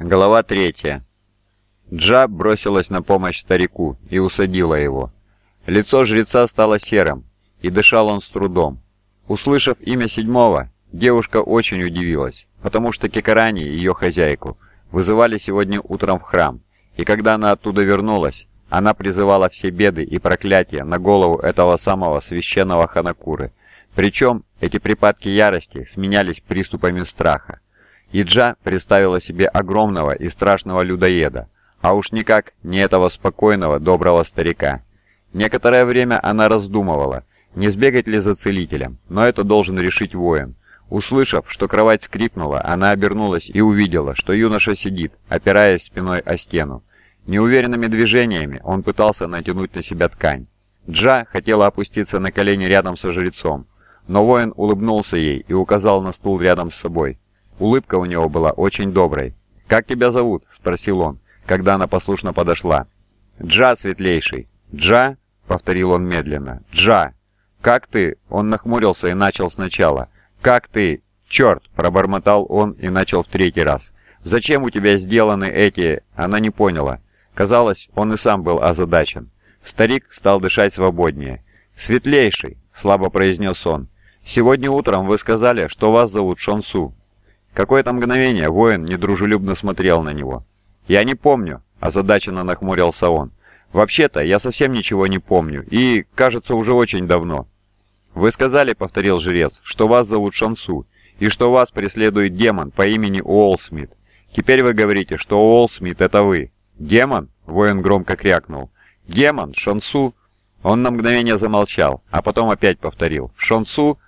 Глава третья. Джа бросилась на помощь старику и усадила его. Лицо жреца стало серым, и дышал он с трудом. Услышав имя седьмого, девушка очень удивилась, потому что Кикарани, ее хозяйку, вызывали сегодня утром в храм, и когда она оттуда вернулась, она призывала все беды и проклятия на голову этого самого священного Ханакуры. Причем эти припадки ярости сменялись приступами страха. Иджа представила себе огромного и страшного людоеда, а уж никак не этого спокойного, доброго старика. Некоторое время она раздумывала, не сбегать ли за целителем, но это должен решить воин. Услышав, что кровать скрипнула, она обернулась и увидела, что юноша сидит, опираясь спиной о стену. Неуверенными движениями он пытался натянуть на себя ткань. Джа хотела опуститься на колени рядом со жрецом, но воин улыбнулся ей и указал на стул рядом с собой. Улыбка у него была очень доброй. «Как тебя зовут?» — спросил он, когда она послушно подошла. «Джа, светлейший!» «Джа?» — повторил он медленно. «Джа! Как ты?» — он нахмурился и начал сначала. «Как ты?» «Черт!» — пробормотал он и начал в третий раз. «Зачем у тебя сделаны эти...» Она не поняла. Казалось, он и сам был озадачен. Старик стал дышать свободнее. «Светлейший!» — слабо произнес он. «Сегодня утром вы сказали, что вас зовут Шонсу. Какое-то мгновение воин недружелюбно смотрел на него. «Я не помню», – озадаченно нахмурился он. «Вообще-то, я совсем ничего не помню, и, кажется, уже очень давно». «Вы сказали», – повторил жрец, – «что вас зовут Шансу, и что вас преследует демон по имени Уолсмит. Теперь вы говорите, что Уолсмит – это вы». «Демон?» – воин громко крякнул. «Демон? Шансу?» Он на мгновение замолчал, а потом опять повторил. «Шансу?»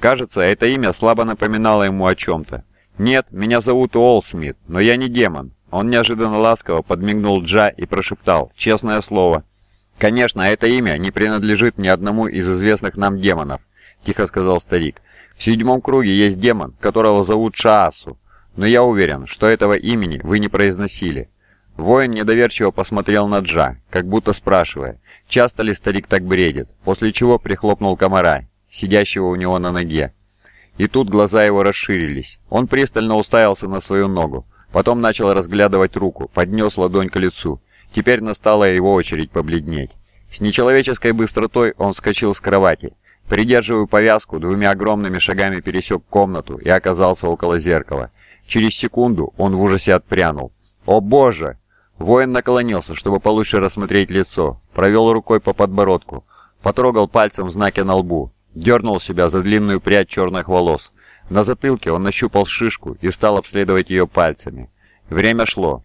Кажется, это имя слабо напоминало ему о чем-то. «Нет, меня зовут Уолл Смит, но я не демон». Он неожиданно ласково подмигнул Джа и прошептал «Честное слово». «Конечно, это имя не принадлежит ни одному из известных нам демонов», – тихо сказал старик. «В седьмом круге есть демон, которого зовут Шаасу, но я уверен, что этого имени вы не произносили». Воин недоверчиво посмотрел на Джа, как будто спрашивая, часто ли старик так бредит, после чего прихлопнул комара, сидящего у него на ноге. И тут глаза его расширились. Он пристально уставился на свою ногу. Потом начал разглядывать руку, поднес ладонь к лицу. Теперь настала его очередь побледнеть. С нечеловеческой быстротой он вскочил с кровати. Придерживая повязку, двумя огромными шагами пересек комнату и оказался около зеркала. Через секунду он в ужасе отпрянул. «О боже!» Воин наклонился, чтобы получше рассмотреть лицо, провел рукой по подбородку, потрогал пальцем знаки на лбу, Дернул себя за длинную прядь черных волос. На затылке он нащупал шишку и стал обследовать ее пальцами. Время шло.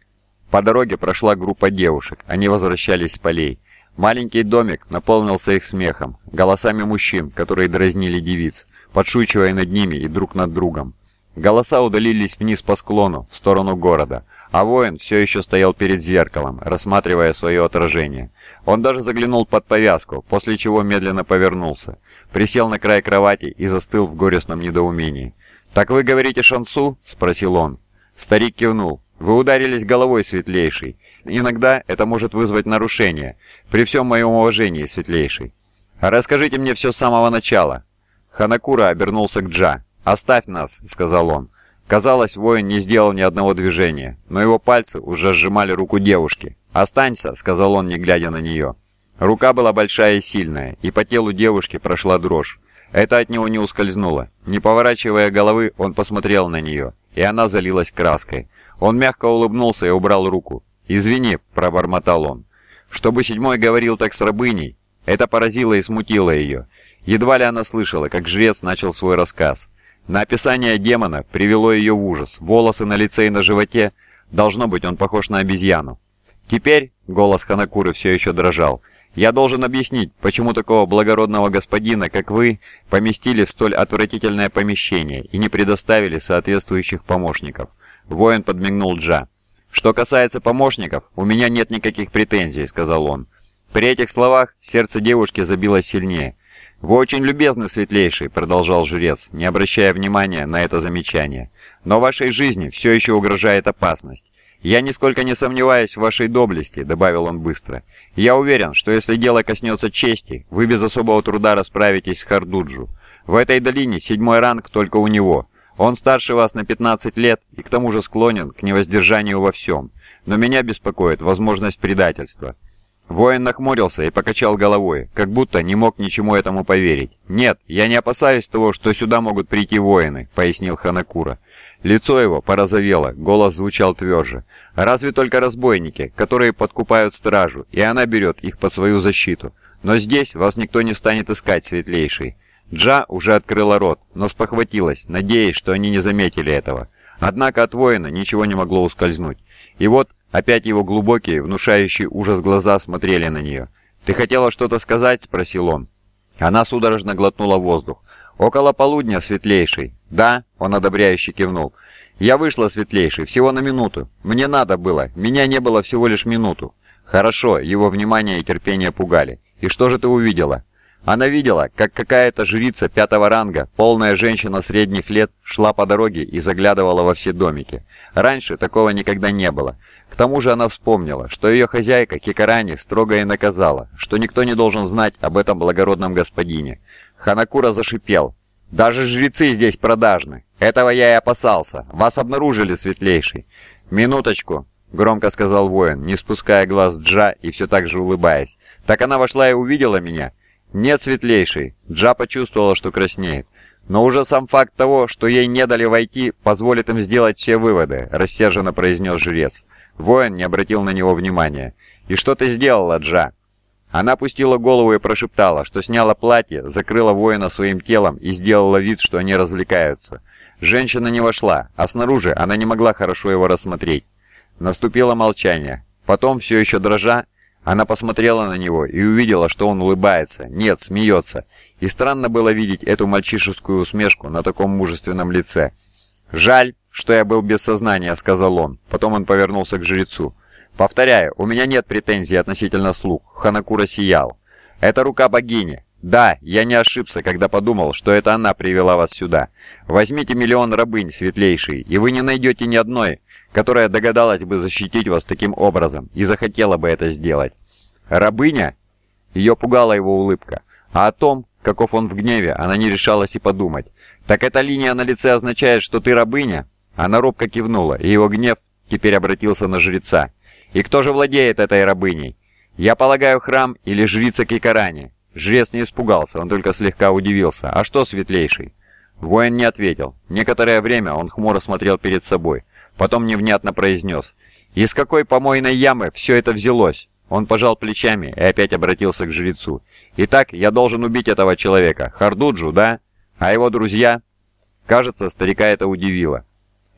По дороге прошла группа девушек. Они возвращались с полей. Маленький домик наполнился их смехом, голосами мужчин, которые дразнили девиц, подшучивая над ними и друг над другом. Голоса удалились вниз по склону, в сторону города, а воин все еще стоял перед зеркалом, рассматривая свое отражение. Он даже заглянул под повязку, после чего медленно повернулся присел на край кровати и застыл в горестном недоумении. «Так вы говорите шансу?» — спросил он. Старик кивнул. «Вы ударились головой, светлейший. Иногда это может вызвать нарушение. При всем моем уважении, светлейший. Расскажите мне все с самого начала». Ханакура обернулся к Джа. «Оставь нас», — сказал он. Казалось, воин не сделал ни одного движения, но его пальцы уже сжимали руку девушки. «Останься», — сказал он, не глядя на нее. Рука была большая и сильная, и по телу девушки прошла дрожь. Это от него не ускользнуло. Не поворачивая головы, он посмотрел на нее, и она залилась краской. Он мягко улыбнулся и убрал руку. «Извини», — пробормотал он. Чтобы седьмой говорил так с рабыней, это поразило и смутило ее. Едва ли она слышала, как жрец начал свой рассказ. На описание демона привело ее в ужас. Волосы на лице и на животе. Должно быть, он похож на обезьяну. Теперь, голос Ханакуры все еще дрожал, я должен объяснить, почему такого благородного господина, как вы, поместили в столь отвратительное помещение и не предоставили соответствующих помощников. Воин подмигнул Джа. «Что касается помощников, у меня нет никаких претензий», — сказал он. При этих словах сердце девушки забилось сильнее. «Вы очень любезны, светлейший», — продолжал жрец, не обращая внимания на это замечание. «Но вашей жизни все еще угрожает опасность. «Я нисколько не сомневаюсь в вашей доблести», — добавил он быстро. «Я уверен, что если дело коснется чести, вы без особого труда расправитесь с Хардуджу. В этой долине седьмой ранг только у него. Он старше вас на 15 лет и к тому же склонен к невоздержанию во всем. Но меня беспокоит возможность предательства». Воин нахмурился и покачал головой, как будто не мог ничему этому поверить. «Нет, я не опасаюсь того, что сюда могут прийти воины», — пояснил Ханакура. Лицо его порозовело, голос звучал тверже. «Разве только разбойники, которые подкупают стражу, и она берет их под свою защиту. Но здесь вас никто не станет искать, светлейший». Джа уже открыла рот, но спохватилась, надеясь, что они не заметили этого. Однако от воина ничего не могло ускользнуть. И вот опять его глубокие, внушающие ужас глаза смотрели на нее. «Ты хотела что-то сказать?» — спросил он. Она судорожно глотнула воздух. «Около полудня, светлейший». «Да», — он одобряюще кивнул. «Я вышла, светлейший, всего на минуту. Мне надо было, меня не было всего лишь минуту». «Хорошо», — его внимание и терпение пугали. «И что же ты увидела?» Она видела, как какая-то жрица пятого ранга, полная женщина средних лет, шла по дороге и заглядывала во все домики. Раньше такого никогда не было. К тому же она вспомнила, что ее хозяйка Кикарани строго и наказала, что никто не должен знать об этом благородном господине. Ханакура зашипел. «Даже жрецы здесь продажны. Этого я и опасался. Вас обнаружили, светлейший». «Минуточку», — громко сказал воин, не спуская глаз Джа и все так же улыбаясь. «Так она вошла и увидела меня?» «Нет, светлейший». Джа почувствовала, что краснеет. «Но уже сам факт того, что ей не дали войти, позволит им сделать все выводы», — рассерженно произнес жрец. Воин не обратил на него внимания. «И что ты сделала, Джа?» Она опустила голову и прошептала, что сняла платье, закрыла воина своим телом и сделала вид, что они развлекаются. Женщина не вошла, а снаружи она не могла хорошо его рассмотреть. Наступило молчание. Потом, все еще дрожа, она посмотрела на него и увидела, что он улыбается, нет, смеется. И странно было видеть эту мальчишескую усмешку на таком мужественном лице. «Жаль, что я был без сознания», — сказал он. Потом он повернулся к жрецу. Повторяю, у меня нет претензий относительно слуг. Ханакура сиял. Это рука богини. Да, я не ошибся, когда подумал, что это она привела вас сюда. Возьмите миллион рабынь, светлейшие, и вы не найдете ни одной, которая догадалась бы защитить вас таким образом и захотела бы это сделать. Рабыня? Ее пугала его улыбка. А о том, каков он в гневе, она не решалась и подумать. Так эта линия на лице означает, что ты рабыня? Она робко кивнула, и его гнев теперь обратился на жреца. И кто же владеет этой рабыней? Я полагаю, храм или жрица Кикарани. Жрец не испугался, он только слегка удивился. А что, светлейший? Воин не ответил. Некоторое время он хмуро смотрел перед собой. Потом невнятно произнес. «Из какой помойной ямы все это взялось?» Он пожал плечами и опять обратился к жрецу. «Итак, я должен убить этого человека. Хардуджу, да? А его друзья?» Кажется, старика это удивило.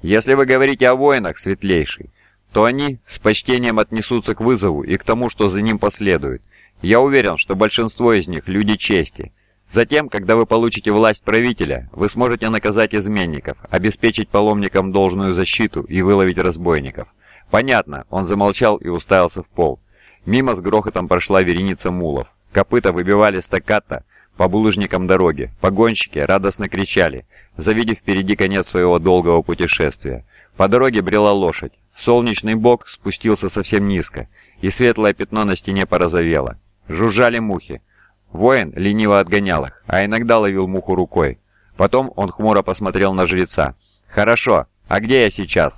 «Если вы говорите о воинах, светлейший, то они с почтением отнесутся к вызову и к тому, что за ним последует. Я уверен, что большинство из них – люди чести. Затем, когда вы получите власть правителя, вы сможете наказать изменников, обеспечить паломникам должную защиту и выловить разбойников. Понятно, он замолчал и уставился в пол. Мимо с грохотом прошла вереница мулов. Копыта выбивали стаккато по булыжникам дороги. Погонщики радостно кричали, завидев впереди конец своего долгого путешествия. По дороге брела лошадь. Солнечный бок спустился совсем низко, и светлое пятно на стене порозовело. Жужжали мухи. Воин лениво отгонял их, а иногда ловил муху рукой. Потом он хмуро посмотрел на жреца. «Хорошо, а где я сейчас?»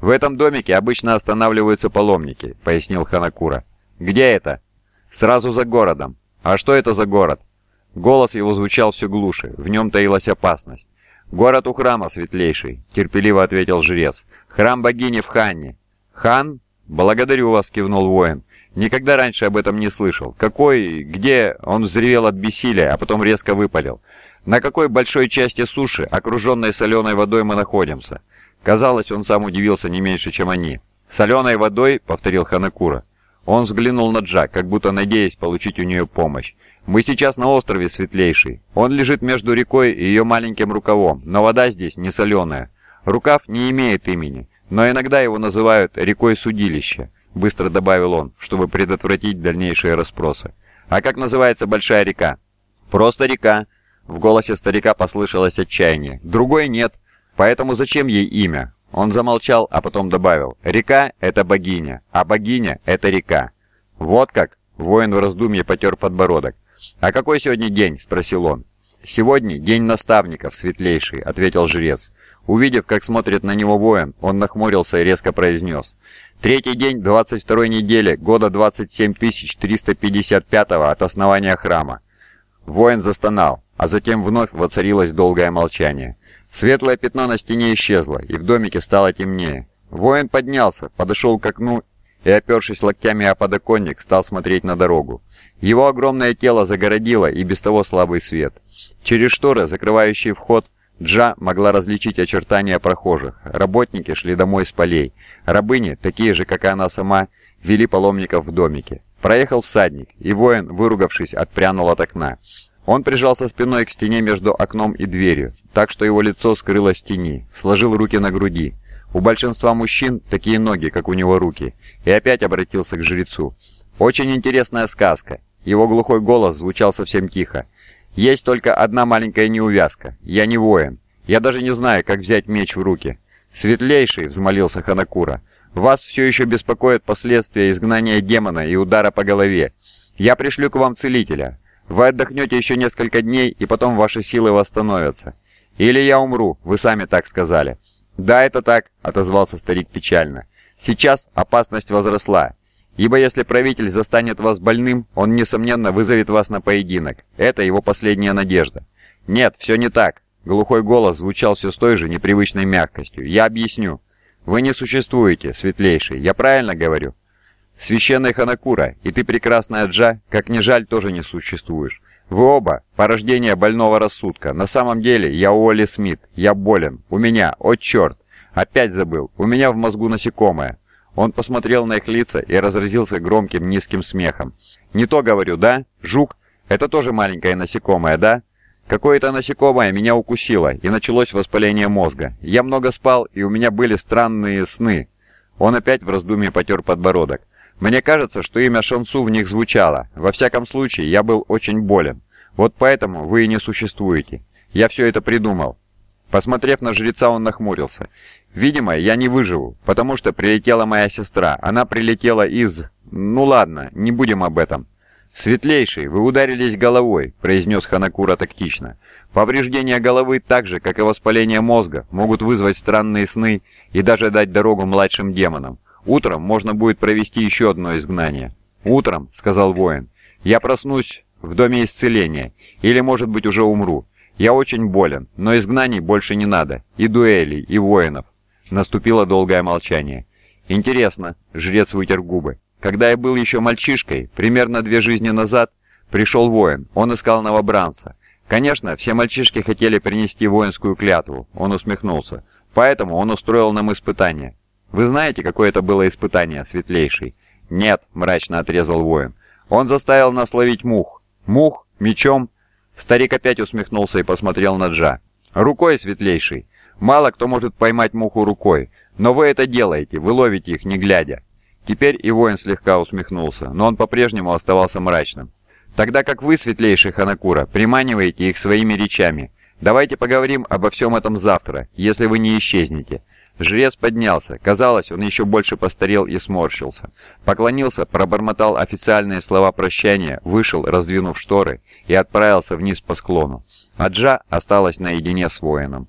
«В этом домике обычно останавливаются паломники», — пояснил Ханакура. «Где это?» «Сразу за городом». «А что это за город?» Голос его звучал все глуше, в нем таилась опасность. «Город у храма, светлейший», — терпеливо ответил жрец. «Храм богини в Ханне». «Хан? Благодарю вас», — кивнул воин. «Никогда раньше об этом не слышал. Какой? Где?» Он взревел от бессилия, а потом резко выпалил. «На какой большой части суши, окруженной соленой водой, мы находимся?» Казалось, он сам удивился не меньше, чем они. «Соленой водой?» — повторил Ханакура. Он взглянул на Джа, как будто надеясь получить у нее помощь. «Мы сейчас на острове Светлейший. Он лежит между рекой и ее маленьким рукавом, но вода здесь не соленая. Рукав не имеет имени, но иногда его называют рекой Судилища», — быстро добавил он, чтобы предотвратить дальнейшие расспросы. «А как называется большая река?» «Просто река». В голосе старика послышалось отчаяние. «Другой нет. Поэтому зачем ей имя? Он замолчал, а потом добавил, «Река — это богиня, а богиня — это река». «Вот как?» — воин в раздумье потер подбородок. «А какой сегодня день?» — спросил он. «Сегодня день наставников, светлейший», — ответил жрец. Увидев, как смотрит на него воин, он нахмурился и резко произнес. «Третий день 22 недели, года 27355 от основания храма». Воин застонал, а затем вновь воцарилось долгое молчание. Светлое пятно на стене исчезло, и в домике стало темнее. Воин поднялся, подошел к окну и, опершись локтями о подоконник, стал смотреть на дорогу. Его огромное тело загородило и без того слабый свет. Через шторы, закрывающие вход, Джа могла различить очертания прохожих. Работники шли домой с полей. Рабыни, такие же, как и она сама, вели паломников в домике. Проехал всадник, и воин, выругавшись, отпрянул от окна. Он прижался спиной к стене между окном и дверью, так что его лицо скрылось тени, сложил руки на груди. У большинства мужчин такие ноги, как у него руки, и опять обратился к жрецу. «Очень интересная сказка». Его глухой голос звучал совсем тихо. Есть только одна маленькая неувязка. Я не воин. Я даже не знаю, как взять меч в руки. Светлейший, взмолился Ханакура, вас все еще беспокоят последствия изгнания демона и удара по голове. Я пришлю к вам целителя. Вы отдохнете еще несколько дней, и потом ваши силы восстановятся. Или я умру, вы сами так сказали. Да, это так, отозвался старик печально. Сейчас опасность возросла. Ибо если правитель застанет вас больным, он, несомненно, вызовет вас на поединок. Это его последняя надежда. Нет, все не так. Глухой голос звучал все с той же непривычной мягкостью. Я объясню. Вы не существуете, светлейший, я правильно говорю? Священный Ханакура, и ты, прекрасная Джа, как ни жаль, тоже не существуешь. Вы оба – порождение больного рассудка. На самом деле, я Уолли Смит, я болен. У меня, о черт, опять забыл, у меня в мозгу насекомое. Он посмотрел на их лица и разразился громким низким смехом. «Не то говорю, да? Жук? Это тоже маленькое насекомое, да?» Какое-то насекомое меня укусило, и началось воспаление мозга. Я много спал, и у меня были странные сны. Он опять в раздумье потер подбородок. Мне кажется, что имя Шансу в них звучало. Во всяком случае, я был очень болен. Вот поэтому вы и не существуете. Я все это придумал. Посмотрев на жреца, он нахмурился. «Видимо, я не выживу, потому что прилетела моя сестра. Она прилетела из... Ну ладно, не будем об этом». «Светлейший, вы ударились головой», — произнес Ханакура тактично. «Повреждения головы, так же, как и воспаление мозга, могут вызвать странные сны и даже дать дорогу младшим демонам. Утром можно будет провести еще одно изгнание». «Утром», — сказал воин, — «я проснусь в доме исцеления, или, может быть, уже умру. Я очень болен, но изгнаний больше не надо, и дуэлей, и воинов. Наступило долгое молчание. Интересно, жрец вытер губы. Когда я был еще мальчишкой, примерно две жизни назад, пришел воин, он искал новобранца. Конечно, все мальчишки хотели принести воинскую клятву, он усмехнулся. Поэтому он устроил нам испытание. Вы знаете, какое это было испытание, светлейший? Нет, мрачно отрезал воин. Он заставил нас ловить мух. Мух? Мечом? Старик опять усмехнулся и посмотрел на Джа. «Рукой, светлейший. Мало кто может поймать муху рукой, но вы это делаете, вы ловите их, не глядя». Теперь и воин слегка усмехнулся, но он по-прежнему оставался мрачным. «Тогда как вы, светлейший Ханакура, приманиваете их своими речами. Давайте поговорим обо всем этом завтра, если вы не исчезнете. Жрец поднялся. Казалось, он еще больше постарел и сморщился. Поклонился, пробормотал официальные слова прощания, вышел, раздвинув шторы, и отправился вниз по склону. Аджа осталась наедине с воином.